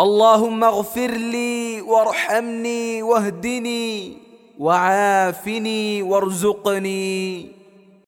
اللهم اغفر لي وارحمني واهدني وعافني وارزقني.